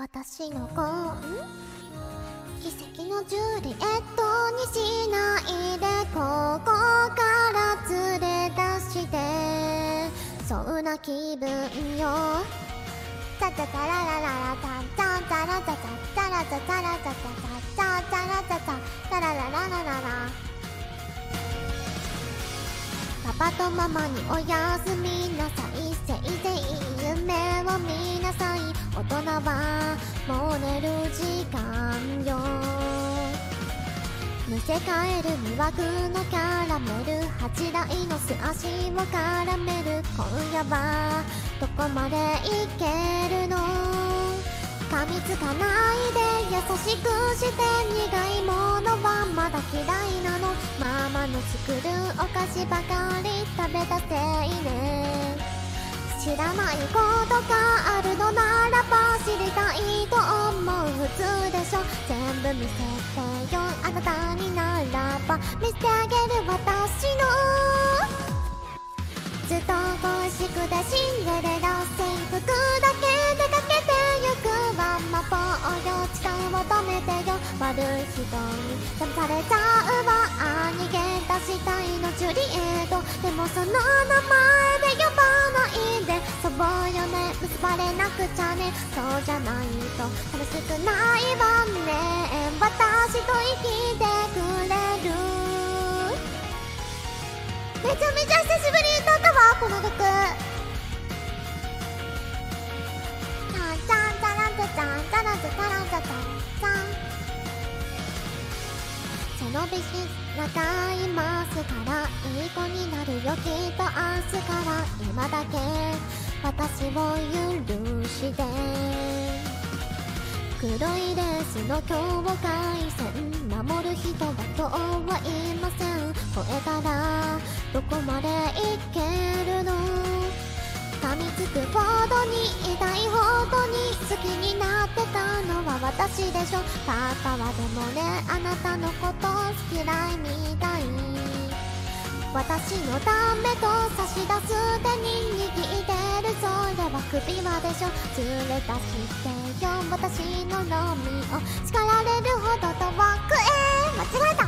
私の子奇跡のジュリエットにしないでここから連れ出してそんな気分よ。チャチャチャララララチャチャチャラチャチャラチャチャラチャチャチャチャラチャチャララララララパパとママにおやすみ大人はもう寝る時間よ。むせ返る魅惑のキャラメル8台の素足を絡める今夜はどこまでいけるの？噛みつかないで優しくして苦いものはまだ嫌いなの？ママの作るお菓子ばかり食べたせいね。知らないことがあるのならば知りたいと思う普通でしょ。全部見せてよあなたにならば。見せてあげる私の。ずっと恋しくてシンデレラ制服だけ出かけてゆくわ魔法よ力を止めてよ。悪い人に騙されちゃうわ。逃げ出したいのジュリエット。でもその名前で呼ばれなくちゃね。そうじゃないと楽しくないわね。私と生きてくれる。めちゃめちゃ久しぶりに歌ったわこの曲。タンタンタランタタンタランタタランタタンタン背伸びしなさいますからいい子になるよきっと明日から。今だけ私を許して。黒いレースの境界線守る人は今日はいません。超えたらどこまでいけるの？噛みつくほどに痛いほどに好きになってたのは私でしょ。パパはでもねあなたのこと嫌いみたい。私のためと差し出す手に握ってそれは首輪でしょ。連れ出してよ私ののみを。叱られるほど遠くへ。間違えた。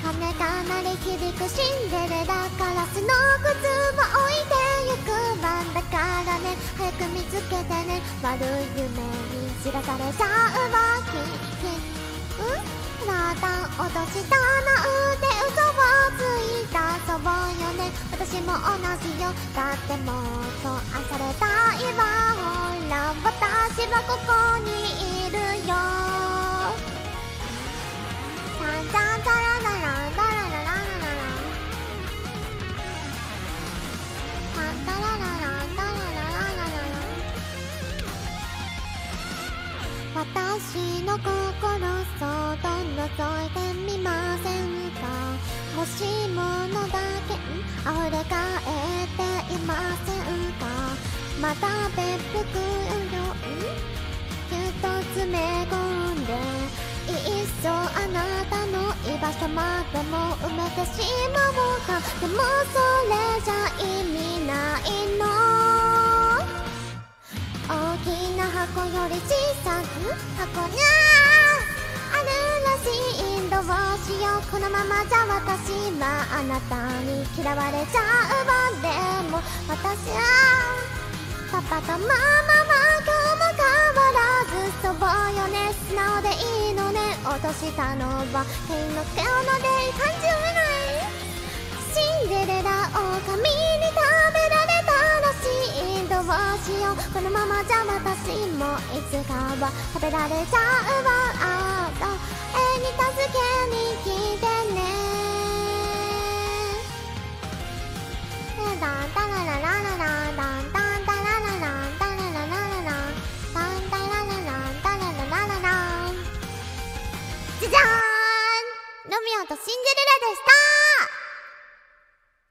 鐘が鳴り響くシンデレラガラスの靴を置いてゆく番だからね。早く見つけてね。悪い夢に知らされちゃうわききうん？また落としたなんて嘘をついた。そうよ私も同じよ。だってもっと愛されたいわ。ほら私はここにいるよ。タンタンタラララタララララララタンタラララタラララララ私の心そっと覗いてみませも埋めてしまおうかでもそれじゃ意味ないの。大きな箱より小さく箱にゃあるらしいどうしよう。このままじゃ私はあなたに嫌われちゃうわ。でも私はパパとママは落としたのは天の手をので感じ埋めないシンデレラ狼に食べられたらしいどうしようこのままじゃ私もいつかは食べられちゃうわ。あと絵に助けに来てね。